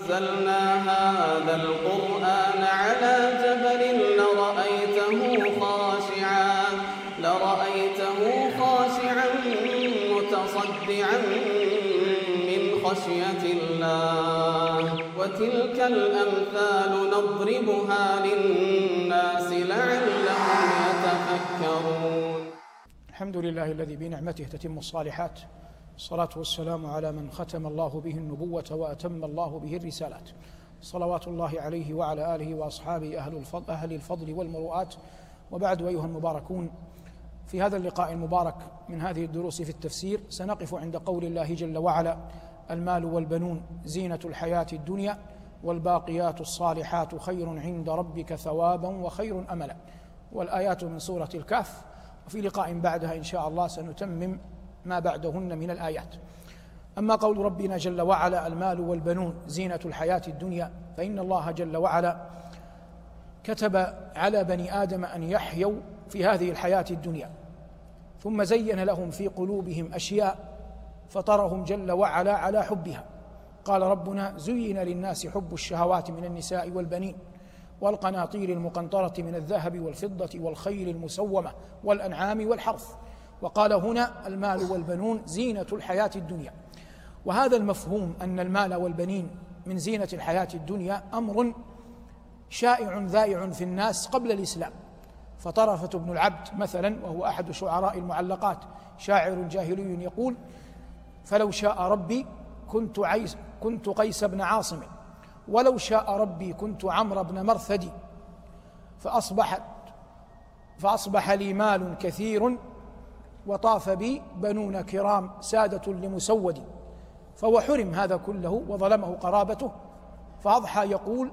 أنزلنا هذا القرآن على جبل لرأيته خاشعا لرأيته خاشعا متصدعا من خشية الله. وتلك الأمثال نضربها للناس لعلهم يتفكرون. الحمد لله الذي بنعمته تتم الصالحات. الصلاة والسلام على من ختم الله به النبوة وأتم الله به الرسالات. صلوات الله عليه وعلى آله وأصحابه أهل الفضل, أهل الفضل والمروءات. وبعد أيها المباركون في هذا اللقاء المبارك من هذه الدروس في التفسير سنقف عند قول الله جل وعلا المال والبنون زينة الحياة الدنيا والباقيات الصالحات خير عند ربك ثوابا وخير أملا. والآيات من سورة الكهف. وفي لقاء بعدها إن شاء الله سنتمم ما بعدهن من الآيات. أما قول ربنا جل وعلا المال والبنون زينة الحياة الدنيا فإن الله جل وعلا كتب على بني آدم أن يحيوا في هذه الحياة الدنيا ثم زين لهم في قلوبهم أشياء فطرهم جل وعلا على حبها. قال ربنا زين للناس حب الشهوات من النساء والبنين والقناطير المقنطرة من الذهب والفضة والخيل المسومة والأنعام والحرث. وقال هنا المال والبنون زينة الحياة الدنيا. وهذا المفهوم أن المال والبنين من زينة الحياة الدنيا أمر شائع ذائع في الناس قبل الإسلام. فطرفة بن العبد مثلا وهو أحد شعراء المعلقات شاعر جاهلي يقول فلو شاء ربي كنت عيس كنت قيس بن عاصم ولو شاء ربي كنت عمرو بن مرثد فأصبحت فأصبح لي مال كثير وطاف بي بنون كرام سادة لمسود فهو حرم هذا كله وظلمه قرابته فأضحى يقول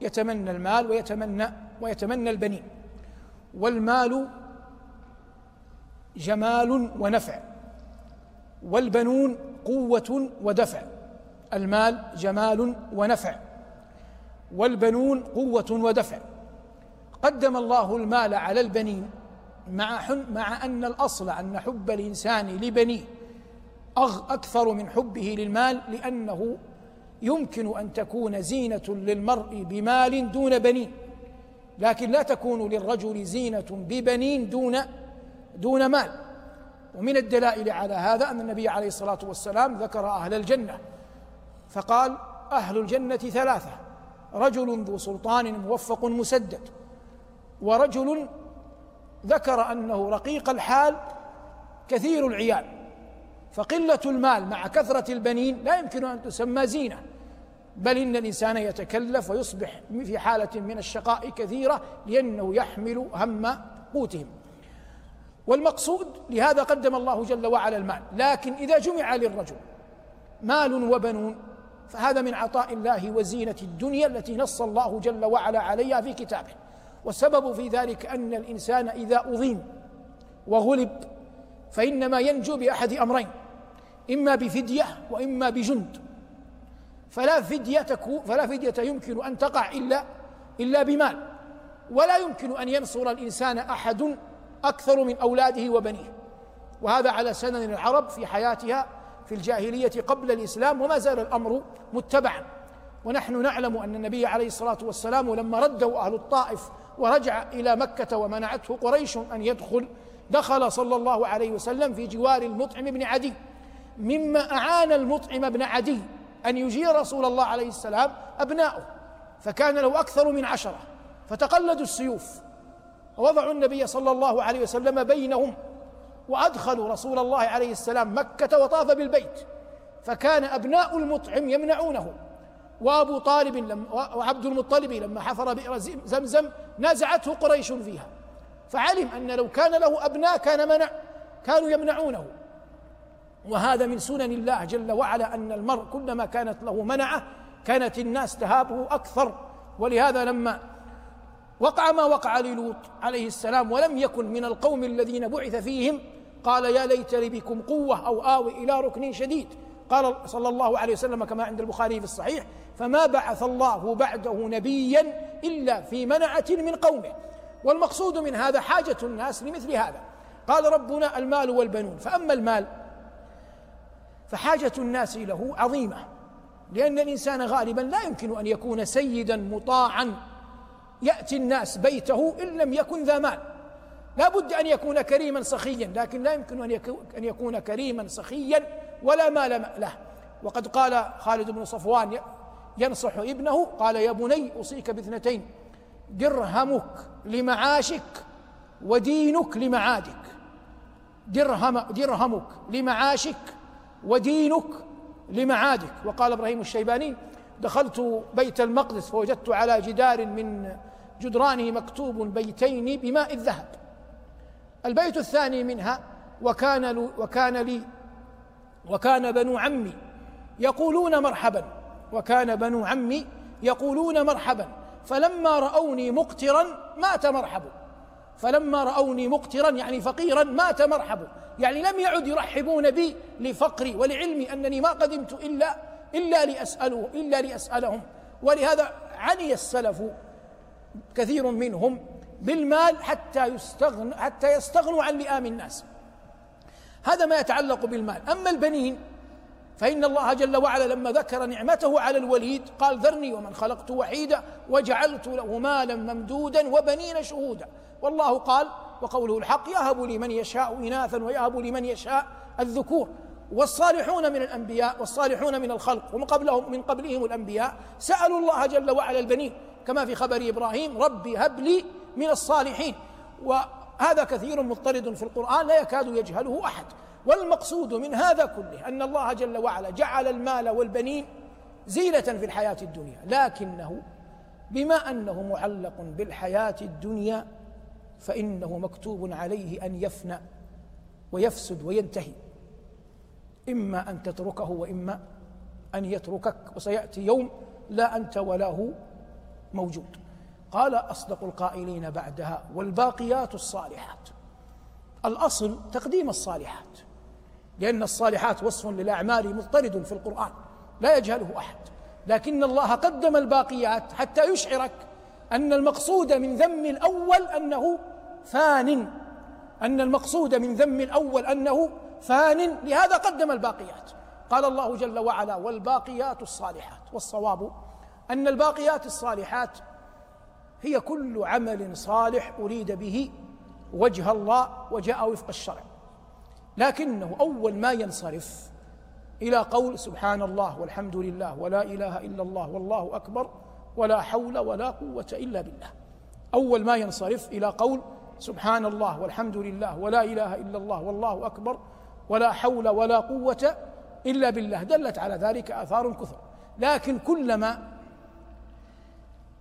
يتمنى المال ويتمنى ويتمنى البنين والمال جمال ونفع والبنون قوة ودفع المال جمال ونفع والبنون قوة ودفع. قدم الله المال على البنين مع مع أن الأصل أن حب الإنسان لبنيه أكثر من حبه للمال لأنه يمكن أن تكون زينة للمرء بمال دون بنين لكن لا تكون للرجل زينة ببنين دون دون مال. ومن الدلائل على هذا أن النبي عليه الصلاة والسلام ذكر أهل الجنة. فقال أهل الجنة ثلاثة رجل ذو سلطان موفق مسدد ورجل ذكر أنه رقيق الحال كثير العيال فقلة المال مع كثرة البنين لا يمكن أن تسمى زينة بل إن الإنسان يتكلف ويصبح في حالة من الشقاء كثيرة لأنه يحمل هم قوتهم. والمقصود لهذا قدم الله جل وعلا المال لكن إذا جمع للرجل مال وبنون فهذا من عطاء الله وزينة الدنيا التي نص الله جل وعلا عليها في كتابه. والسبب في ذلك أن الإنسان إذا اضيم وغلب فإنما ينجو بأحد أمرين إما بفدية وإما بجند. فلا تكون فلا فدية يمكن أن تقع الا إلا بمال. ولا يمكن أن ينصر الإنسان أحد أكثر من أولاده وبنيه. وهذا على سنن العرب في حياتها في الجاهلية قبل الإسلام وما زال الأمر متبعا. ونحن نعلم أن النبي عليه الصلاة والسلام لما ردوا أهل الطائف ورجع إلى مكة ومنعته قريش أن يدخل. دخل صلى الله عليه وسلم في جوار المطعم بن عدي. مما أعان المطعم بن عدي أن يجير رسول الله عليه السلام أبناؤه فكان له أكثر من عشرة فتقلدوا السيوف ووضعوا النبي صلى الله عليه وسلم بينهم وأدخلوا رسول الله عليه السلام مكة وطاف بالبيت فكان أبناء المطعم يمنعونه. وابو طالب لم وعبد المطلب لما حفر بئر زمزم نازعته قريش فيها. فعلم أن لو كان له أبناء كان منع كانوا يمنعونه. وهذا من سنن الله جل وعلا أن المرء كلما كانت له منعة كانت الناس تهابه أكثر. ولهذا لما وقع ما وقع للوط عليه السلام ولم يكن من القوم الذين بعث فيهم قال يا ليت لي بكم قوة أو آوي إلى ركن شديد. قال صلى الله عليه وسلم كما عند البخاري في الصحيح فما بعث الله بعده نبيا إلا في منعة من قومه. والمقصود من هذا حاجة الناس لمثل هذا. قال ربنا المال والبنون فأما المال فحاجة الناس له عظيمة لأن الإنسان غالبا لا يمكن أن يكون سيدا مطاعا يأتي الناس بيته إن لم يكن ذا مال. لا بد أن يكون كريما سخيا لكن لا يمكن أن يكون كريما سخيا ولا مال له. وقد قال خالد بن صفوان ينصح ابنه قال يا بني أوصيك باثنتين درهمك لمعاشك ودينك لمعادك. درهم درهمك لمعاشك ودينك لمعادك. وقال إبراهيم الشيباني دخلت بيت المقدس فوجدت على جدار من جدرانه مكتوب بيتين بماء الذهب. البيت الثاني منها وكان وكان لي وكان بنو عمي يقولون مرحبا وكان بنو عمي يقولون مرحبا. فلما رأوني مقترا مات مرحب. فلما رأوني مقترا يعني فقيرا مات مرحب. يعني لم يعد يرحبون بي لفقري ولعلمي أنني ما قدمت إلا إلا لأسأله إلا لأسألهم. ولهذا عني السلف كثير منهم بالمال حتى يستغن حتى يستغنوا عن لئام الناس. هذا ما يتعلق بالمال. أما البنين فإن الله جل وعلا لما ذكر نعمته على الوليد قال ذرني ومن خلقت وحيدا وجعلت له مالا ممدودا وبنين شهودا. والله قال وقوله الحق يهب لمن يشاء إناثا ويهب لمن يشاء الذكور. والصالحون من الأنبياء والصالحون من الخلق ومن قبلهم من قبلهم الأنبياء سألوا الله جل وعلا البنين. كما في خبر إبراهيم ربي هب لي من الصالحين. وهذا كثير مضطرد في القرآن لا يكاد يجهله أحد. والمقصود من هذا كله أن الله جل وعلا جعل المال والبنين زينة في الحياة الدنيا. لكنه بما أنه معلق بالحياة الدنيا فإنه مكتوب عليه أن يفنى ويفسد وينتهي. إما أن تتركه وإما أن يتركك. وسيأتي يوم لا أنت ولا هو موجود. قال أصدق القائلين بعدها والباقيات الصالحات. الأصل تقديم الصالحات لأن الصالحات وصف للأعمال مضطرد في القرآن لا يجهله أحد. لكن الله قدم الباقيات حتى يشعرك أن المقصود من ذم الأول أنه فان أن المقصود من ذم الأول أنه فان لهذا قدم الباقيات. قال الله جل وعلا والباقيات الصالحات والصواب أن الباقيات الصالحات هي كل عمل صالح أريد به وجه الله وجاء وفق الشرع. لكنه أول ما ينصرف إلى قول سبحان الله والحمد لله ولا إله إلا الله والله أكبر ولا حول ولا قوة إلا بالله. أول ما ينصرف إلى قول سبحان الله والحمد لله ولا إله إلا الله والله أكبر ولا حول ولا قوة إلا بالله. دلت على ذلك آثار كثر. لكن كلما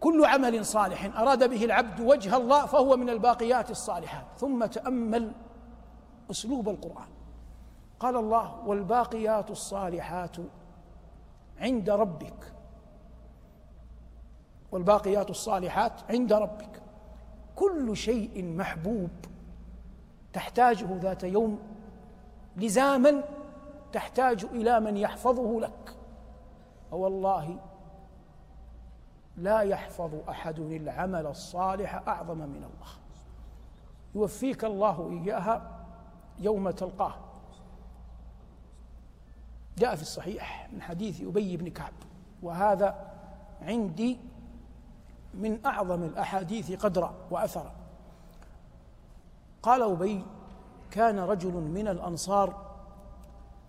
كل عمل صالح أراد به العبد وجه الله فهو من الباقيات الصالحات. ثم تأمل أسلوب القرآن. قال الله والباقيات الصالحات عند ربك. والباقيات الصالحات عند ربك. كل شيء محبوب تحتاجه ذات يوم. لزاما تحتاج إلى من يحفظه لك. والله لا يحفظ أحد العمل الصالح أعظم من الله. يوفيك الله إياها يوم تلقاه. جاء في الصحيح من حديث أبي بن كعب وهذا عندي من أعظم الأحاديث قدرا واثرا قال أبي كان رجل من الأنصار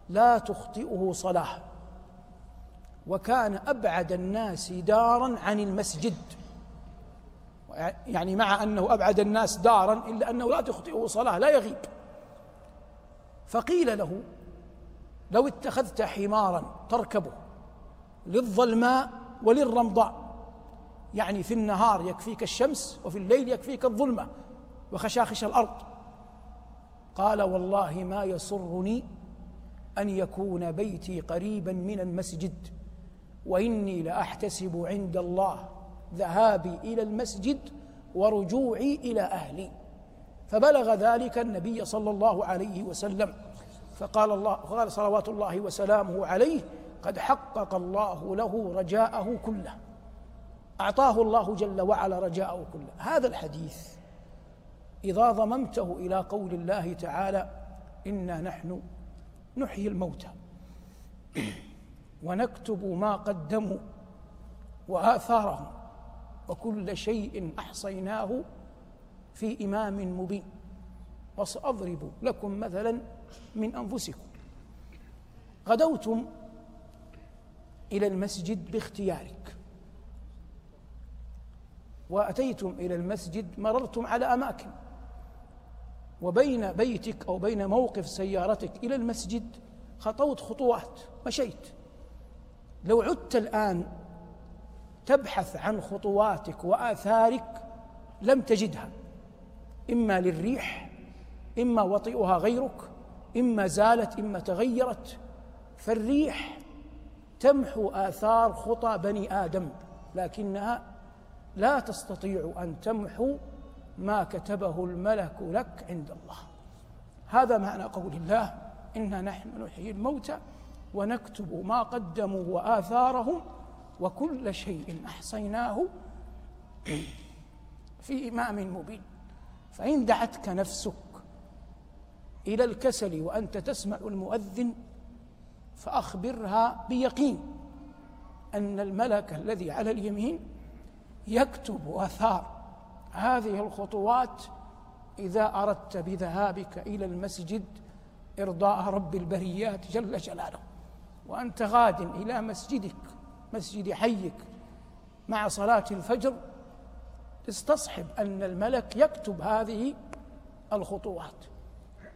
لا تخطئه صلاة. وكان أبعد الناس دارا عن المسجد. يعني مع أنه أبعد الناس دارا إلا أنه لا تخطئه صلاة لا يغيب. فقيل له لو اتخذت حمارا تركبه للظلماء وللرمضاء يعني في النهار يكفيك الشمس وفي الليل يكفيك الظلمة وخشاخش الأرض. قال والله ما يسرني أن يكون بيتي قريبا من المسجد. وإني لأحتسب عند الله ذهابي إلى المسجد ورجوعي إلى أهلي. فبلغ ذلك النبي صلى الله عليه وسلم. فقال الله قال صلوات الله وسلامه عليه قد حقق الله له رجاءه كله. أعطاه الله جل وعلا رجاءه كله. هذا الحديث إذا ضممته إلى قول الله تعالى إنا نحن نحيي الموتى. ونكتب ما قدموا وآثارهم وكل شيء أحصيناه في إمام مبين. وسأضرب لكم مثلا من أنفسكم. غدوتم إلى المسجد باختيارك. وأتيتم إلى المسجد مررتم على أماكن. وبين بيتك أو بين موقف سيارتك إلى المسجد خطوت خطوات مشيت. لو عدت الآن تبحث عن خطواتك وآثارك لم تجدها. إما للريح إما وطئها غيرك إما زالت إما تغيرت. فالريح تمحو آثار خطى بني آدم لكنها لا تستطيع أن تمحو ما كتبه الملك لك عند الله. هذا معنى قول الله إنا نحن نحيي الموتى. ونكتب ما قدموا وآثارهم وكل شيء أحصيناه في إمام مبين. فإن دعتك نفسك إلى الكسل وأنت تسمع المؤذن فأخبرها بيقين أن الملك الذي على اليمين يكتب آثار. هذه الخطوات إذا أردت بذهابك إلى المسجد إرضاء رب البريات جل جلاله. وأنت غاد إلى مسجدك مسجد حيك مع صلاة الفجر استصحب أن الملك يكتب هذه الخطوات.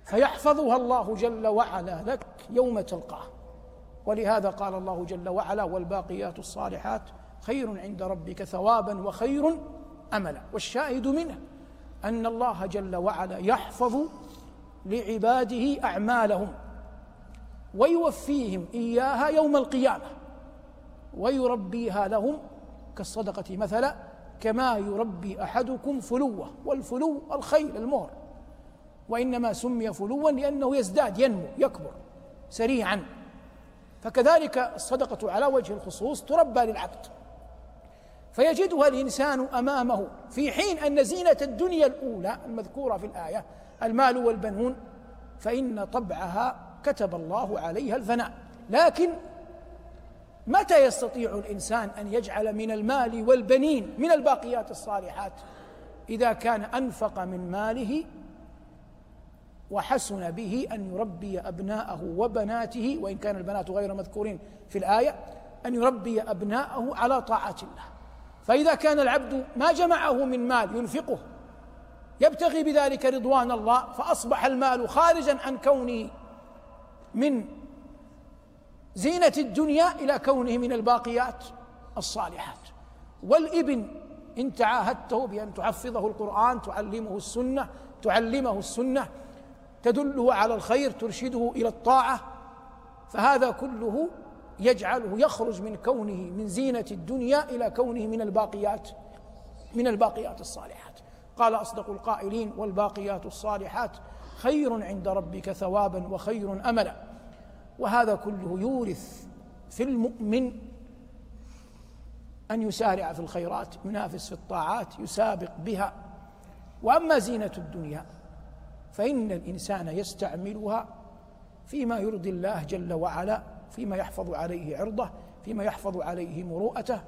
فيحفظها الله جل وعلا لك يوم تلقاه. ولهذا قال الله جل وعلا والباقيات الصالحات خير عند ربك ثوابا وخير املا. والشاهد منه أن الله جل وعلا يحفظ لعباده أعمالهم. ويوفيهم إياها يوم القيامة. ويربيها لهم كالصدقة مثلا كما يربي أحدكم فلوة والفلو الخيل المهر. وإنما سمي فلوا لأنه يزداد ينمو يكبر سريعا. فكذلك الصدقة على وجه الخصوص تربى للعبد. فيجدها الإنسان أمامه في حين أن زينة الدنيا الأولى المذكورة في الآية المال والبنون فإن طبعها كتب الله عليها الفناء. لكن متى يستطيع الإنسان أن يجعل من المال والبنين من الباقيات الصالحات إذا كان أنفق من ماله وحسن به أن يربي أبناءه وبناته وإن كان البنات غير مذكورين في الآية أن يربي أبناءه على طاعة الله. فإذا كان العبد ما جمعه من مال ينفقه يبتغي بذلك رضوان الله فأصبح المال خارجا عن كونه من زينة الدنيا إلى كونه من الباقيات الصالحات. والإبن إن تعاهدته بأن تحفظه القرآن تعلمه السنة تعلمه السنة تدله على الخير ترشده إلى الطاعة فهذا كله يجعله يخرج من كونه من زينة الدنيا إلى كونه من الباقيات من الباقيات الصالحات. قال أصدق القائلين والباقيات الصالحات خير عند ربك ثوابا وخير أملا. وهذا كله يورث في المؤمن أن يسارع في الخيرات ينافس في الطاعات يسابق بها. وأما زينة الدنيا فإن الإنسان يستعملها فيما يرضي الله جل وعلا فيما يحفظ عليه عرضه فيما يحفظ عليه مروءته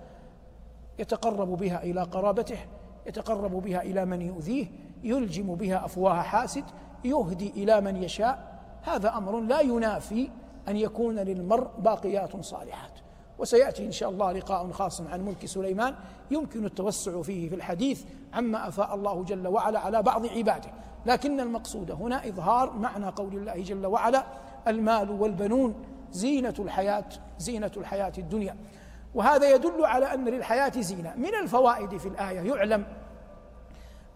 يتقرب بها إلى قرابته يتقرب بها إلى من يؤذيه يلجم بها أفواه حاسد يهدي إلى من يشاء هذا أمر لا ينافي أن يكون للمرء باقيات صالحات. وسيأتي إن شاء الله لقاء خاص عن ملك سليمان يمكن التوسع فيه في الحديث عما أفاء الله جل وعلا على بعض عباده. لكن المقصود هنا إظهار معنى قول الله جل وعلا المال والبنون زينة الحياة زينة الحياة الدنيا. وهذا يدل على أن للحياة زينة. من الفوائد في الآية يعلم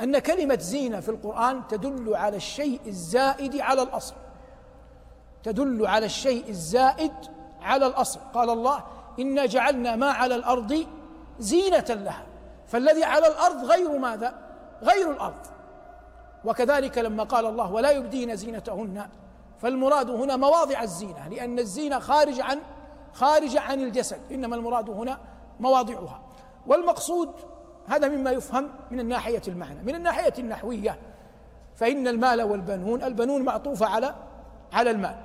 أن كلمة زينة في القرآن تدل على الشيء الزائد على الأصل. تدل على الشيء الزائد على الأصل. قال الله إنا جعلنا ما على الأرض زينة لها فالذي على الأرض غير ماذا؟ غير الأرض. وكذلك لما قال الله ولا يبدين زينتهن فالمراد هنا مواضع الزينة لأن الزينة خارج عن خارج عن الجسد إنما المراد هنا مواضعها. والمقصود هذا مما يفهم من الناحية المعنى من الناحية النحوية. فإن المال والبنون البنون معطوفة على على المال.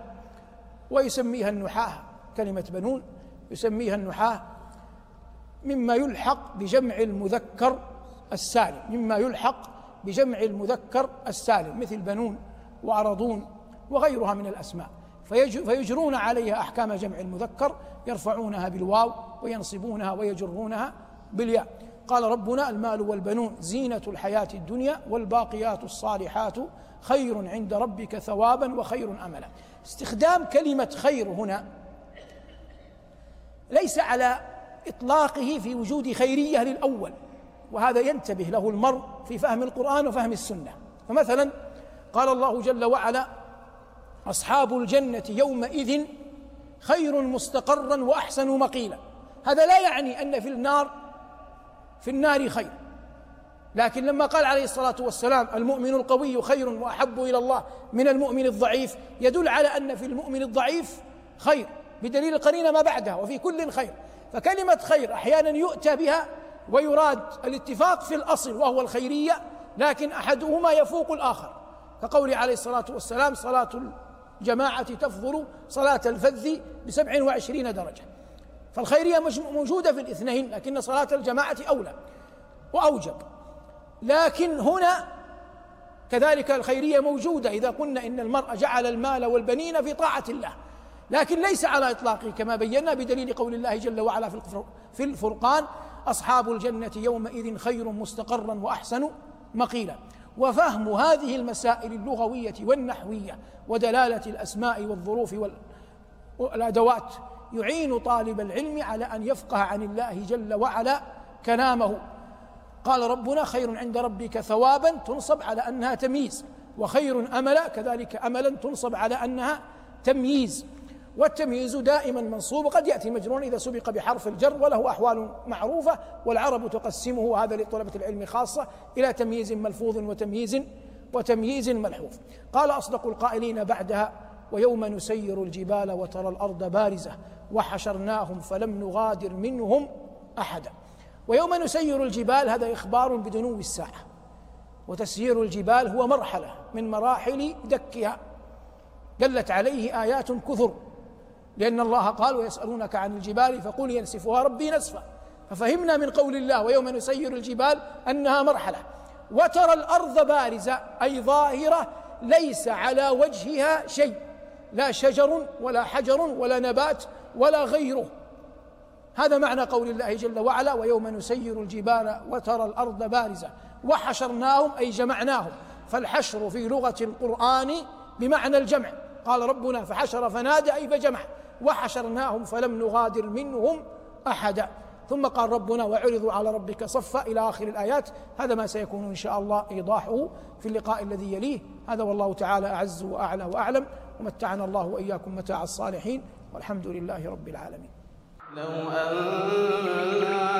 ويسميها النحاة كلمة بنون يسميها النحاة مما يلحق بجمع المذكر السالم مما يلحق بجمع المذكر السالم مثل بنون وأرضون وغيرها من الأسماء. فيجرون عليها أحكام جمع المذكر يرفعونها بالواو وينصبونها ويجرونها بالياء. قال ربنا المال والبنون زينة الحياة الدنيا والباقيات الصالحات خير عند ربك ثوابا وخير أملا. استخدام كلمة خير هنا ليس على إطلاقه في وجود خيرية للأول وهذا ينتبه له المرء في فهم القرآن وفهم السنة. فمثلا قال الله جل وعلا أصحاب الجنة يومئذ خير مستقرا وأحسن مقيلا. هذا لا يعني أن في النار في النار خير. لكن لما قال عليه الصلاة والسلام المؤمن القوي خير وأحب إلى الله من المؤمن الضعيف يدل على أن في المؤمن الضعيف خير بدليل القرينة ما بعدها وفي كل خير. فكلمة خير أحيانا يؤتى بها ويراد الاتفاق في الأصل وهو الخيرية لكن أحدهما يفوق الآخر. كقول عليه الصلاة والسلام صلاة الجماعة تفضل صلاة الفذ بسبع وعشرين درجة. فالخيرية موجودة في الاثنين لكن صلاة الجماعة أولى وأوجب. لكن هنا كذلك الخيرية موجودة إذا قلنا إن المرء جعل المال والبنين في طاعة الله لكن ليس على إطلاقه كما بينا بدليل قول الله جل وعلا في الفرقان أصحاب الجنة يومئذ خير مستقرا وأحسن مقيلا. وفهم هذه المسائل اللغوية والنحوية ودلالة الأسماء والظروف والأدوات يعين طالب العلم على أن يفقه عن الله جل وعلا كلامه. قال ربنا خير عند ربك ثوابا تنصب على أنها تمييز وخير أملا كذلك أملا تنصب على أنها تمييز. والتمييز دائما منصوب قد يأتي مجرون إذا سبق بحرف الجر وله أحوال معروفة والعرب تقسمه هذا لطلبة العلم خاصة إلى تمييز ملفوظ وتمييز وتمييز ملحوظ. قال أصدق القائلين بعدها ويوم نسير الجبال وترى الأرض بارزة وحشرناهم فلم نغادر منهم أحدا. ويوم نسير الجبال هذا إخبار بدنو الساعة وتسيير الجبال هو مرحلة من مراحل دكها. دلت عليه آيات كثر لأن الله قال ويسألونك عن الجبال فقل ينسفها ربي نسفا. ففهمنا من قول الله ويوم نسير الجبال أنها مرحلة. وترى الأرض بارزة أي ظاهرة ليس على وجهها شيء. لا شجر ولا حجر ولا نبات ولا غيره. هذا معنى قول الله جل وعلا ويوم نسير الجبال وترى الأرض بارزة وحشرناهم أي جمعناهم. فالحشر في لغة القرآن بمعنى الجمع. قال ربنا فحشر فنادى أي فجمع. وحشرناهم فلم نغادر منهم أحدا ثم قال ربنا وعرضوا على ربك صفا إلى آخر الآيات. هذا ما سيكون إن شاء الله إيضاحه في اللقاء الذي يليه. هذا والله تعالى أعز وأعلى وأعلم. ومتعنا الله وإياكم متاع الصالحين. والحمد لله رب العالمين. لو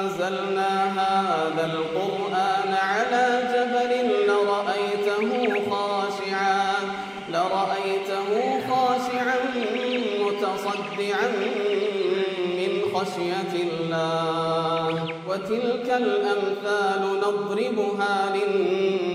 أنزلنا هذا القرآن على جبل لرأيته خاشعا لرأيته خاشعا متصدعا من خشية الله. وتلك الأمثال نضربها للناس